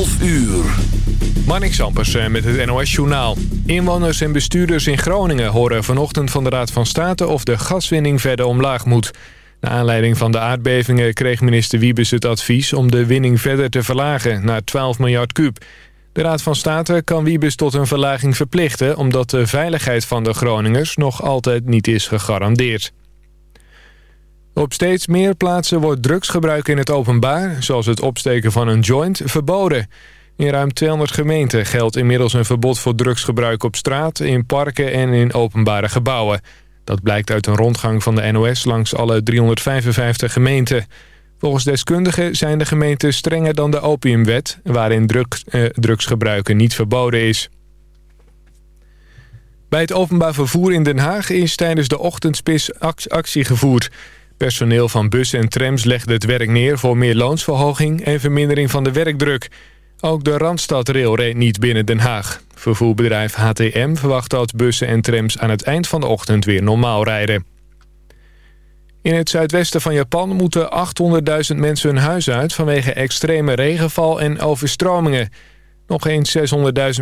12 uur. Marnik Sampers eh, met het NOS-journaal. Inwoners en bestuurders in Groningen horen vanochtend van de Raad van State... of de gaswinning verder omlaag moet. Naar aanleiding van de aardbevingen kreeg minister Wiebes het advies... om de winning verder te verlagen naar 12 miljard kuub. De Raad van State kan Wiebes tot een verlaging verplichten... omdat de veiligheid van de Groningers nog altijd niet is gegarandeerd. Op steeds meer plaatsen wordt drugsgebruik in het openbaar... zoals het opsteken van een joint, verboden. In ruim 200 gemeenten geldt inmiddels een verbod voor drugsgebruik op straat... in parken en in openbare gebouwen. Dat blijkt uit een rondgang van de NOS langs alle 355 gemeenten. Volgens deskundigen zijn de gemeenten strenger dan de opiumwet... waarin eh, drugsgebruiken niet verboden is. Bij het openbaar vervoer in Den Haag is tijdens de ochtendspis actie gevoerd... Personeel van bussen en trams legde het werk neer voor meer loonsverhoging en vermindering van de werkdruk. Ook de Randstadrail reed niet binnen Den Haag. Vervoerbedrijf HTM verwacht dat bussen en trams aan het eind van de ochtend weer normaal rijden. In het zuidwesten van Japan moeten 800.000 mensen hun huis uit vanwege extreme regenval en overstromingen. Nog eens 600.000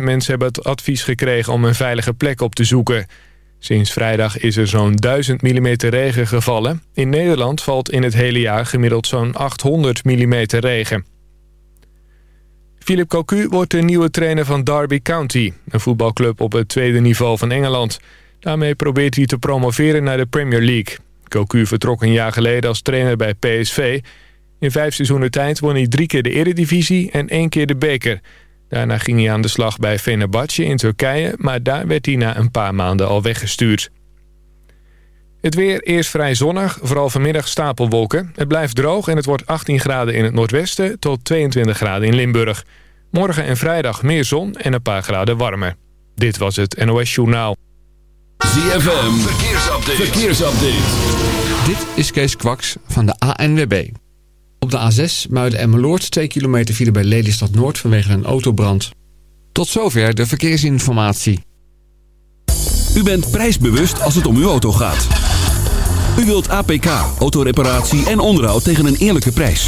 mensen hebben het advies gekregen om een veilige plek op te zoeken. Sinds vrijdag is er zo'n 1000 mm regen gevallen. In Nederland valt in het hele jaar gemiddeld zo'n 800 mm regen. Philip Cocu wordt de nieuwe trainer van Derby County... een voetbalclub op het tweede niveau van Engeland. Daarmee probeert hij te promoveren naar de Premier League. Cocu vertrok een jaar geleden als trainer bij PSV. In vijf seizoenen tijd won hij drie keer de eredivisie en één keer de beker... Daarna ging hij aan de slag bij Fenerbahce in Turkije... maar daar werd hij na een paar maanden al weggestuurd. Het weer eerst vrij zonnig, vooral vanmiddag stapelwolken. Het blijft droog en het wordt 18 graden in het noordwesten... tot 22 graden in Limburg. Morgen en vrijdag meer zon en een paar graden warmer. Dit was het NOS Journaal. ZFM, verkeersupdate. verkeersupdate. Dit is Kees Kwaks van de ANWB. Op de A6 Muiden en Meloord 2 kilometer file bij Lelystad Noord vanwege een autobrand. Tot zover de verkeersinformatie. U bent prijsbewust als het om uw auto gaat. U wilt APK, autoreparatie en onderhoud tegen een eerlijke prijs.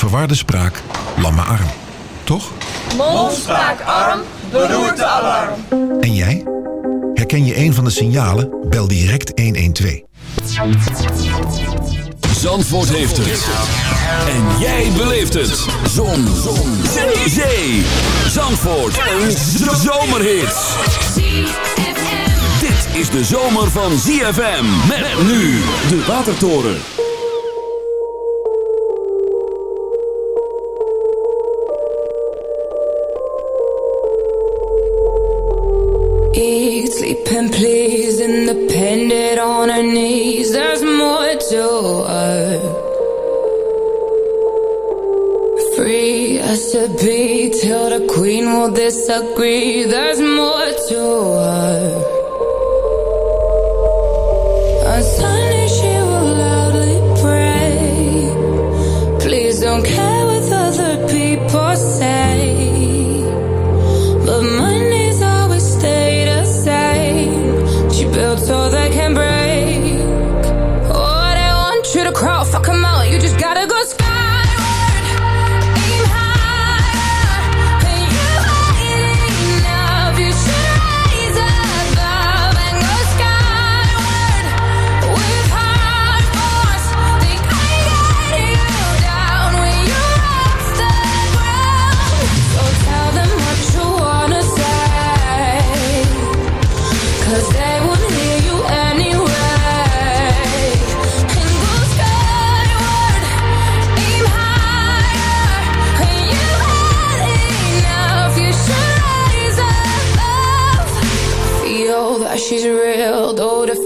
verwarde spraak, lamme arm. Toch? Mondspraakarm, beroertealarm. En jij? Herken je een van de signalen? Bel direct 112. Zandvoort heeft het. En jij beleeft het. Zon. Zon. Zee. Zee. Zandvoort. Een zomerhit. Dit is de zomer van ZFM. Met nu de Watertoren. And please, independent on her knees. There's more to her. Free as to be till the queen will disagree. There's more to her.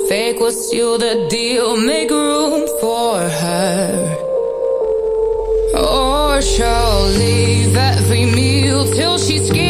Fake was you the deal, make room for her. Oh, or she'll leave every meal till she's scared.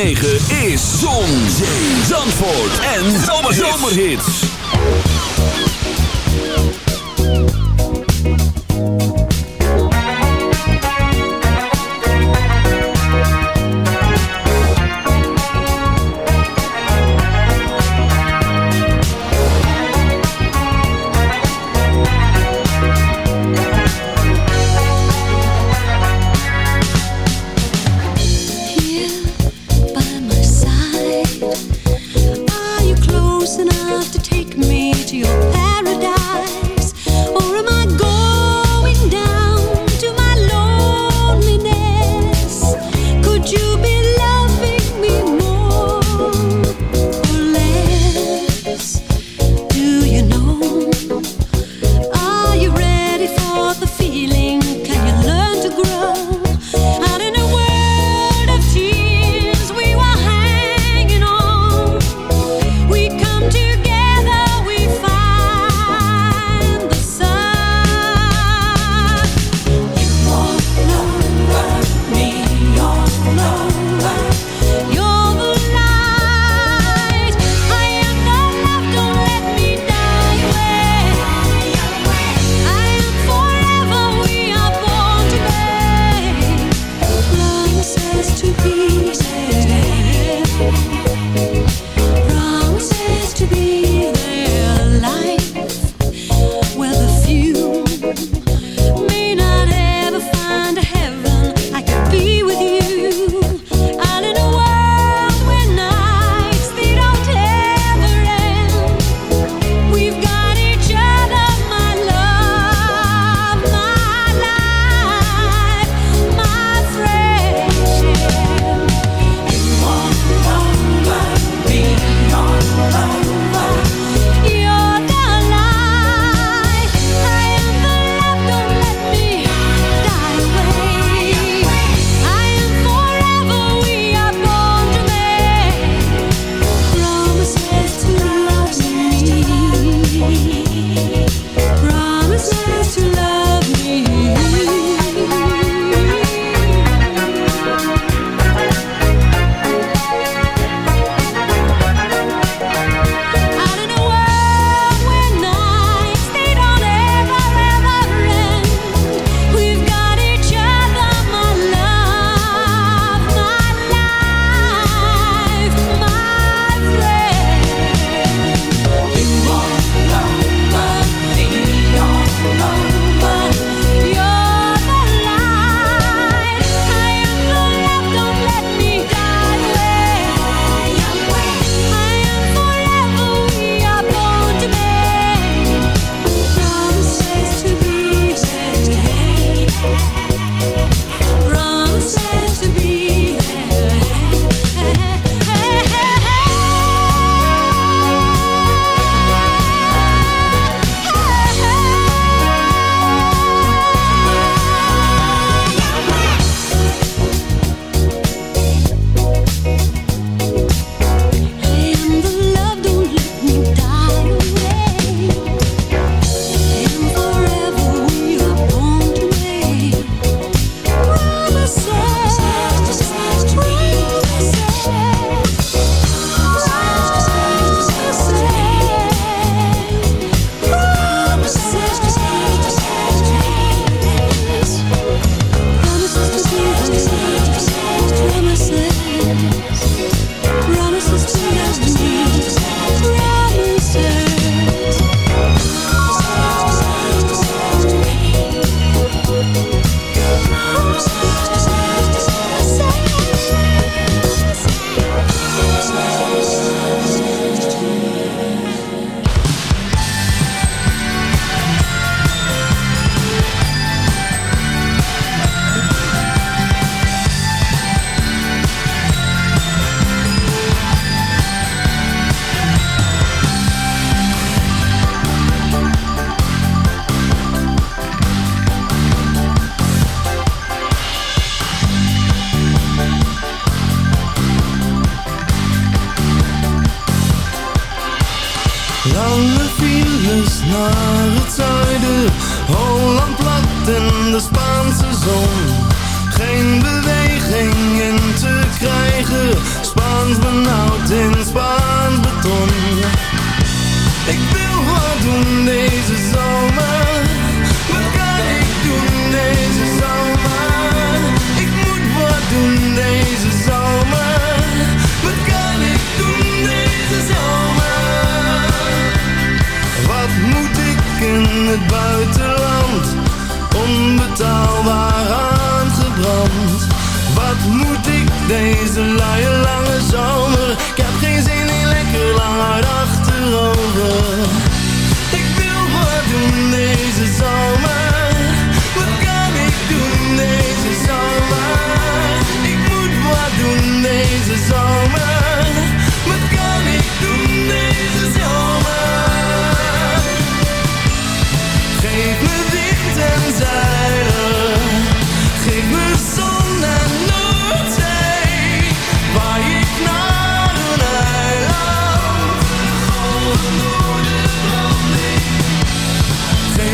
106.9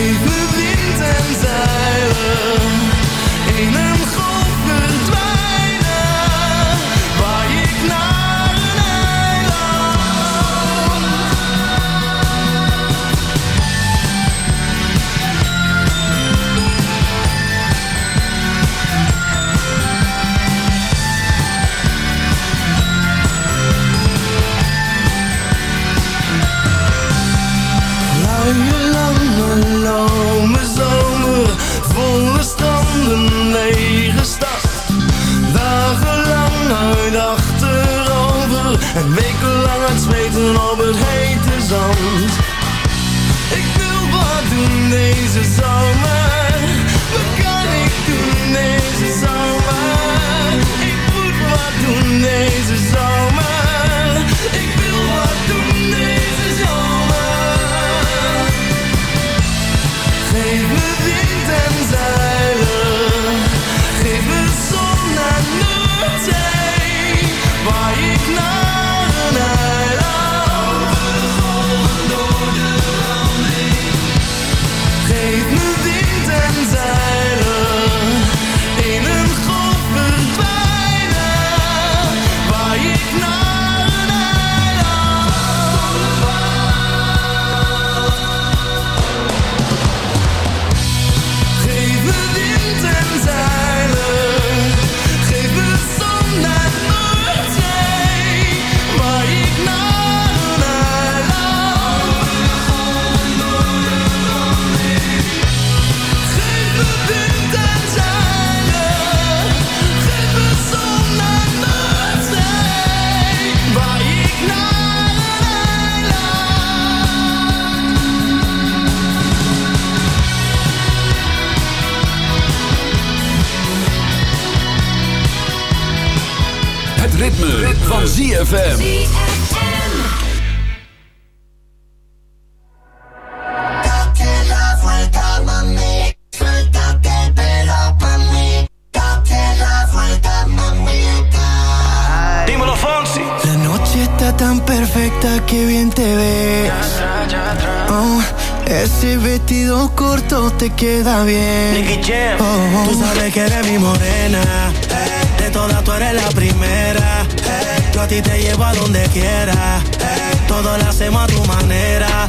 Even wind en zeilen. van ZFM. Dímelo, Fonsi. La noche está tan perfecta que bien te ves. Oh, ese vestido corto te queda bien. Oh, oh. Tú sabes que eres mi morena. De todas tú eres la primera yo a ti te llevo a donde quiera. Hey. Todo lo hacemos a tu manera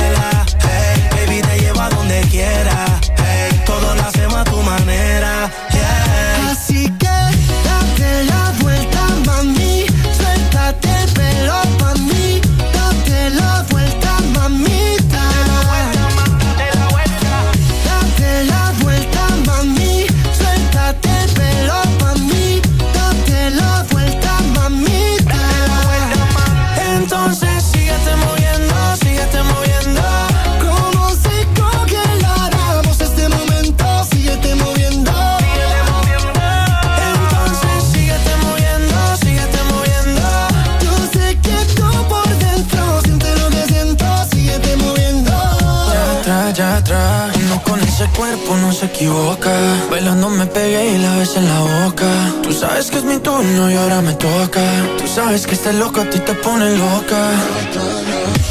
Cuerpo no se equivoca. Bailando me pegué y la ves en la boca. Tú sabes que es mi turno y ahora me toca. Tú sabes que este loco a ti te pone loca.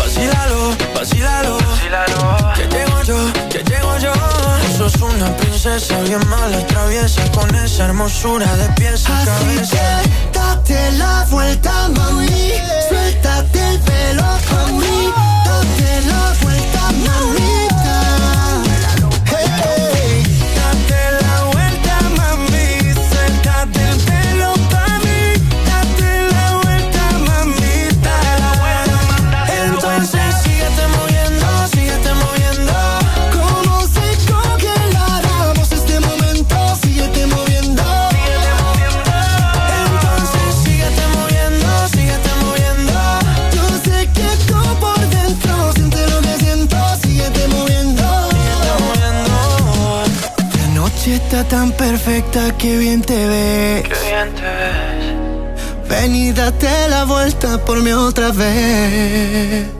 Vacílalo, vacílalo. Que llego yo, que llego yo. Tú sos una princesa bien mala, traviesa. Con esa hermosura de pies a Así cabeza. que date la vuelta, mami. Suéltate el pelo pa' mí. Date la vuelta, mamita. Está tan perfecta que bien te ves. Qué bien te ves. Ven y date la vuelta por mí otra vez.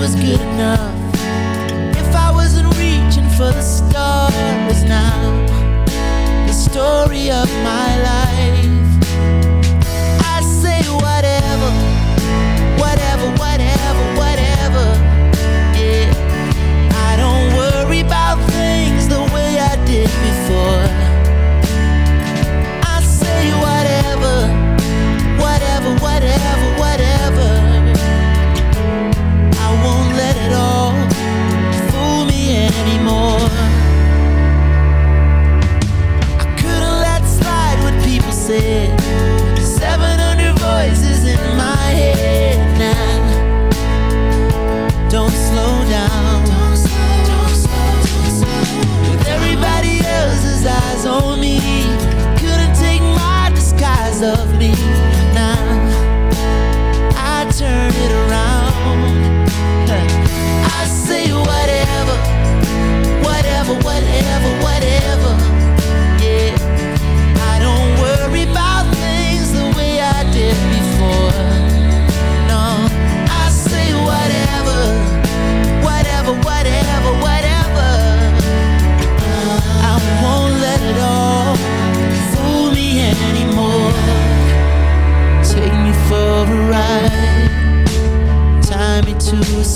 was good enough. If I wasn't reaching for the stars now The story of my life.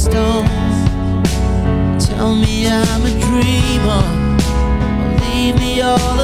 stone. Tell me I'm a dreamer. Leave me all alone